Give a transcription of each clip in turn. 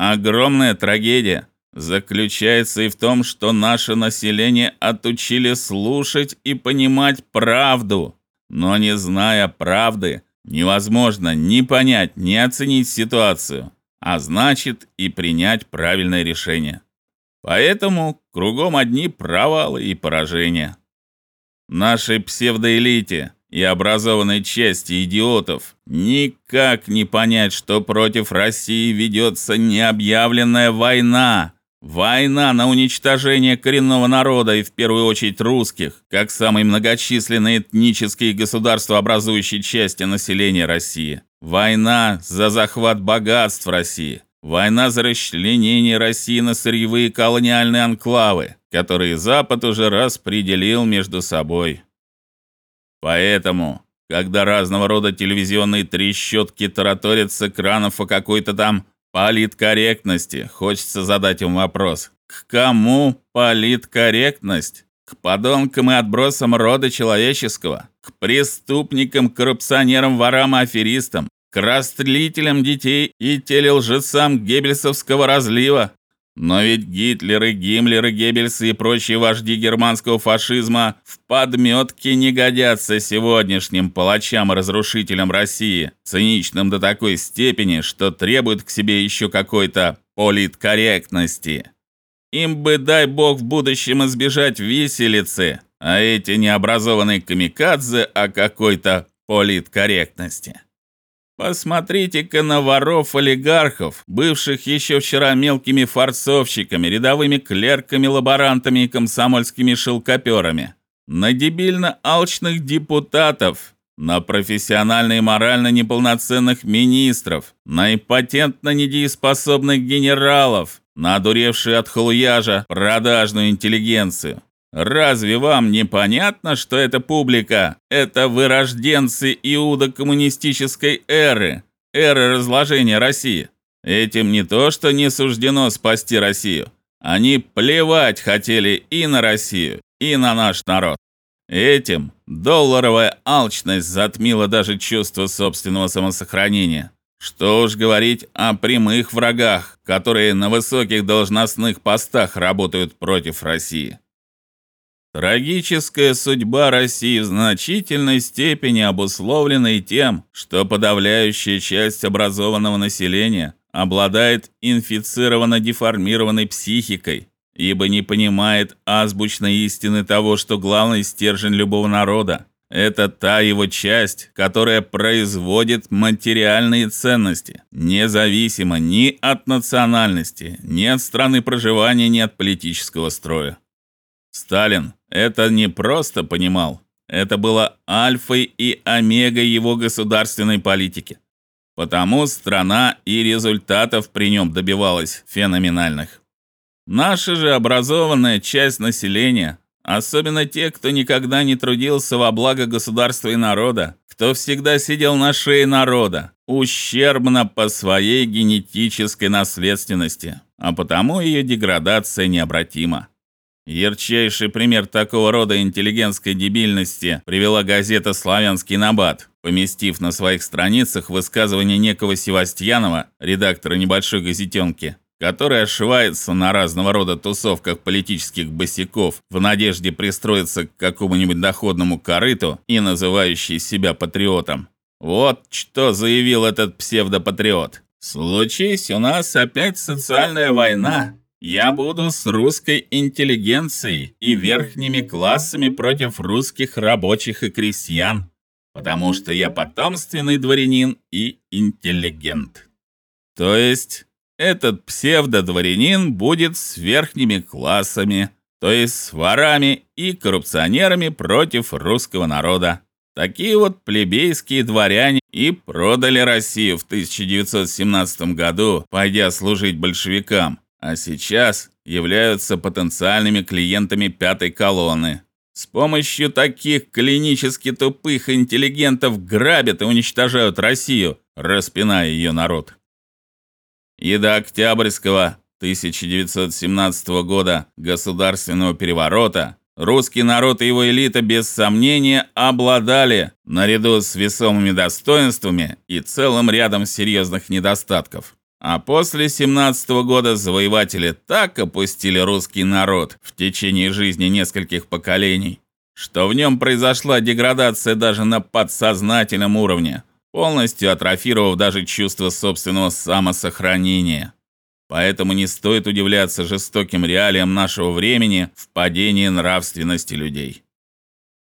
огромная трагедия заключается и в том, что наше население отучили слушать и понимать правду, но не зная правды, невозможно ни понять, ни оценить ситуацию, а значит и принять правильное решение. Поэтому кругом одни провалы и поражения. Нашей псевдоэлите и образованной части идиотов никак не понять, что против России ведется необъявленная война, Война на уничтожение коренного народа и в первую очередь русских, как самой многочисленной этнической и государствообразующей части населения России. Война за захват богатств России. Война за расчленение России на сырьевые колониальные анклавы, которые Запад уже распределил между собой. Поэтому, когда разного рода телевизионные трещотки тараторят с экранов о какой-то там политкорректности. Хочется задать им вопрос. К кому политкорректность? К подонкам и отбросам рода человеческого? К преступникам, коррупционерам, ворам аферистам? К растлителям детей и телелжецам геббельсовского разлива? Но ведь Гитлеры, Гиммлеры, Геббельсы и прочие вожди германского фашизма в подметке не годятся сегодняшним палачам и разрушителям России, циничным до такой степени, что требуют к себе еще какой-то политкорректности. Им бы, дай бог, в будущем избежать виселицы, а эти необразованные камикадзе о какой-то политкорректности. Посмотрите-ка на воров-олигархов, бывших еще вчера мелкими форцовщиками, рядовыми клерками, лаборантами и комсомольскими шелкоперами. На дебильно-алчных депутатов, на профессионально и морально неполноценных министров, на импотентно недееспособных генералов, на одуревшую от хулуяжа продажную интеллигенцию. Разве вам не понятно, что эта публика это вырожденцы иудо-коммунистической эры, эры разложения России? Этим не то, что не суждено спасти Россию. Они плевать хотели и на Россию, и на наш народ. Этим долларовая алчность затмила даже чувство собственного самосохранения. Что уж говорить о прямых врагах, которые на высоких должностных постах работают против России. Трагическая судьба России в значительной степени обусловлена и тем, что подавляющая часть образованного населения обладает инфицированно-деформированной психикой, ибо не понимает азбучной истины того, что главный стержень любого народа это та его часть, которая производит материальные ценности, независимо ни от национальности, ни от страны проживания, ни от политического строя. Сталин это не просто понимал, это было альфой и омегой его государственной политики. Потому страна и результатов при нем добивалась феноменальных. Наша же образованная часть населения, особенно те, кто никогда не трудился во благо государства и народа, кто всегда сидел на шее народа, ущербна по своей генетической наследственности, а потому ее деградация необратима. Ярчайший пример такого рода интеллигентской дебильности привела газета Славянский набат, поместив на своих страницах высказывание некого Севастьянова, редактора небольшой газетенки, который ошивается на разного рода тусовках политических босиков в надежде пристроиться к какому-нибудь доходному корыту и называющий себя патриотом. Вот что заявил этот псевдопатриот. Случись у нас опять социальная война, я буду с русской интеллигенцией и верхними классами против русских рабочих и крестьян, потому что я потомственный дворянин и интеллигент. То есть этот псевдодворянин будет с верхними классами, то есть с ворами и коррупционерами против русского народа. Такие вот плебейские дворяне и продали Россию в 1917 году, пойдя служить большевикам а сейчас являются потенциальными клиентами пятой колонны. С помощью таких клинически тупых интеллигентов грабят и уничтожают Россию, распиная ее народ. И до Октябрьского 1917 года государственного переворота русский народ и его элита без сомнения обладали наряду с весомыми достоинствами и целым рядом серьезных недостатков. А после 17 -го года завоеватели так опустили русский народ в течение жизни нескольких поколений, что в нем произошла деградация даже на подсознательном уровне, полностью атрофировав даже чувство собственного самосохранения. Поэтому не стоит удивляться жестоким реалиям нашего времени в падении нравственности людей.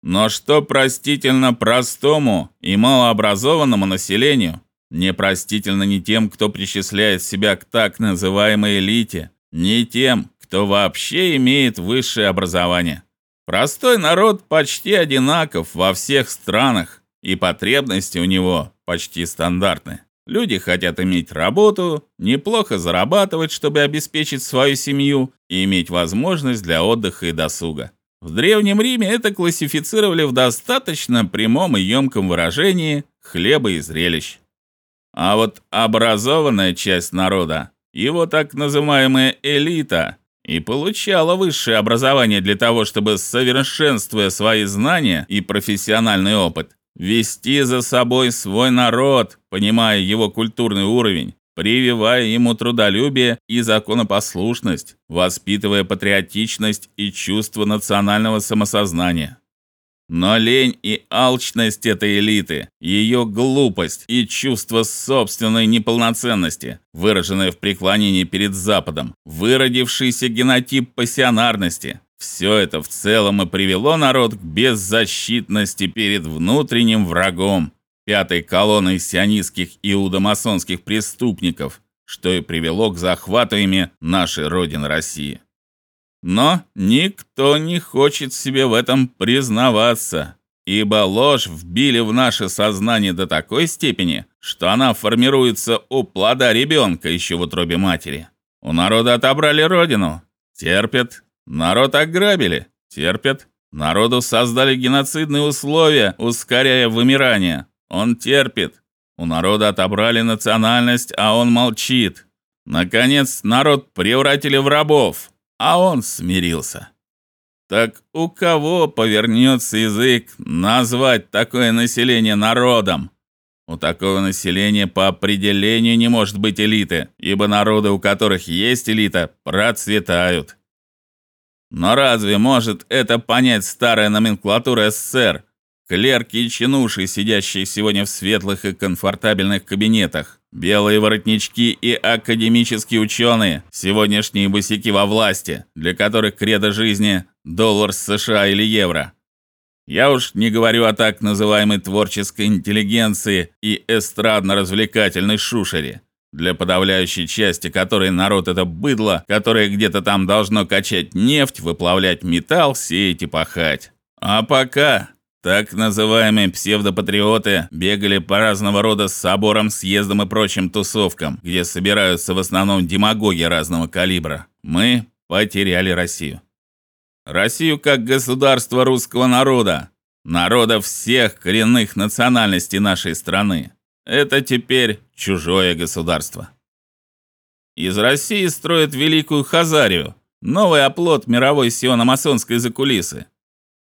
Но что простительно простому и малообразованному населению, непростительно не тем, кто причисляет себя к так называемой элите, не тем, кто вообще имеет высшее образование. Простой народ почти одинаков во всех странах, и потребности у него почти стандартны. Люди хотят иметь работу, неплохо зарабатывать, чтобы обеспечить свою семью и иметь возможность для отдыха и досуга. В древнем Риме это классифицировали в достаточно прямом и емком выражении хлеба и зрелищ. А вот образованная часть народа, его так называемая элита, и получала высшее образование для того, чтобы совершенствуя свои знания и профессиональный опыт, вести за собой свой народ, понимая его культурный уровень, прививая ему трудолюбие и законопослушность, воспитывая патриотичность и чувство национального самосознания. Но лень и алчность этой элиты, ее глупость и чувство собственной неполноценности, выраженное в преклонении перед Западом, выродившийся генотип пассионарности, все это в целом и привело народ к беззащитности перед внутренним врагом, пятой колонной сионистских иудомасонских преступников, что и привело к захвату ими нашей родины России. Но никто не хочет себе в этом признаваться, ибо ложь вбили в наше сознание до такой степени, что она формируется у плода ребенка еще в утробе матери. У народа отобрали родину, терпят, Народ ограбили, терпят. Народу создали геноцидные условия, ускоряя вымирание. Он терпит. У народа отобрали национальность, а он молчит. Наконец, народ превратили в рабов, а он смирился. Так у кого повернется язык назвать такое население народом? У такого населения по определению не может быть элиты, ибо народы, у которых есть элита, процветают. Но разве может это понять старая номенклатура СССР? Клерки и чинуши, сидящие сегодня в светлых и комфортабельных кабинетах, белые воротнички и академические ученые, сегодняшние босики во власти, для которых кредо жизни доллар США или евро. Я уж не говорю о так называемой творческой интеллигенции и эстрадно-развлекательной шушере для подавляющей части которой народ это быдло, которое где-то там должно качать нефть, выплавлять металл, сеять и пахать. А пока так называемые псевдопатриоты бегали по разного рода соборам, съездам и прочим тусовкам, где собираются в основном демагоги разного калибра. Мы потеряли Россию. Россию как государство русского народа, народа всех коренных национальностей нашей страны. Это теперь чужое государство. Из России строят великую Хазарию, новый оплот мировой сиономасонской закулисы.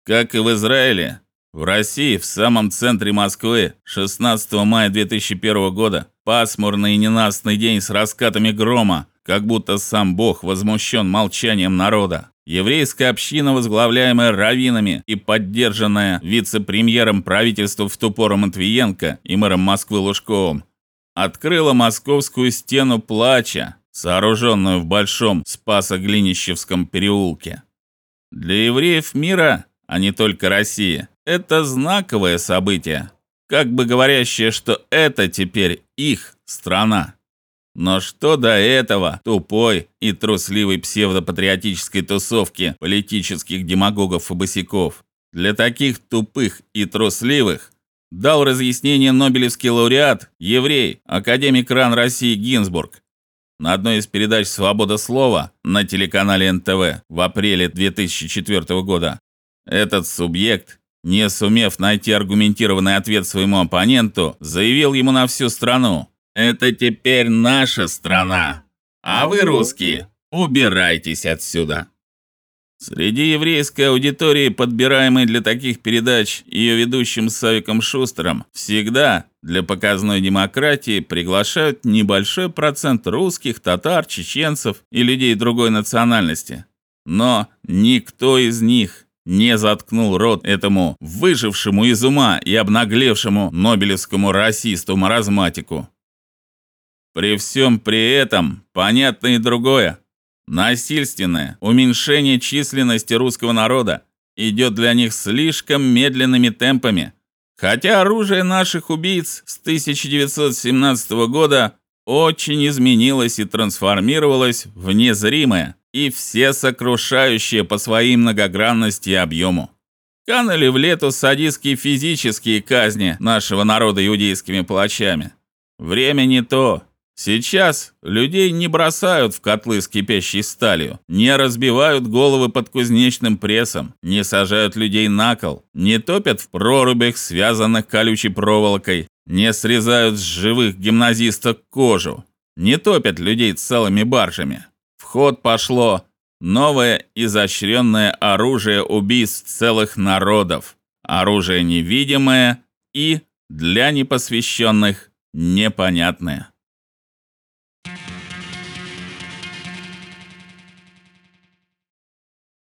Как и в Израиле, в России, в самом центре Москвы, 16 мая 2001 года, пасмурный и ненастный день с раскатами грома, как будто сам Бог возмущен молчанием народа. Еврейская община, возглавляемая раввинами и поддержанная вице-премьером правительства в ту пору Матвиенко и мэром Москвы Лужковым, открыла московскую стену плача, сооруженную в большом Спасо-Глинищевском переулке. Для евреев мира, а не только России, это знаковое событие, как бы говорящее, что это теперь их страна. Но что до этого тупой и трусливой псевдопатриотической тусовки политических демагогов и босиков? Для таких тупых и трусливых дал разъяснение Нобелевский лауреат, еврей, академик РАН России Гинзбург. На одной из передач Свобода слова на телеканале НТВ в апреле 2004 года этот субъект, не сумев найти аргументированный ответ своему оппоненту, заявил ему на всю страну: это теперь наша страна. А вы, русские, убирайтесь отсюда. Среди еврейской аудитории, подбираемой для таких передач ее ведущим Савиком Шустером, всегда, для показной демократии приглашают небольшой процент русских, татар, чеченцев и людей другой национальности. Но никто из них не заткнул рот этому выжившему из ума и обнаглевшему нобелевскому расисту-маразматику. При всем при этом понятно и другое. Насильственное уменьшение численности русского народа идет для них слишком медленными темпами. Хотя оружие наших убийц с 1917 года очень изменилось и трансформировалось в незримое и всесокрушающее по своей многогранности и объему. Канули в лету садистские физические казни нашего народа иудейскими палачами. Время не то, Сейчас людей не бросают в котлы с кипящей сталью, не разбивают головы под кузнечным прессом, не сажают людей на кол, не топят в прорубях, связанных колючей проволокой, не срезают с живых гимназисток кожу, не топят людей целыми баржами. В ход пошло новое изощренное оружие убийств целых народов, оружие невидимое и для непосвященных непонятное.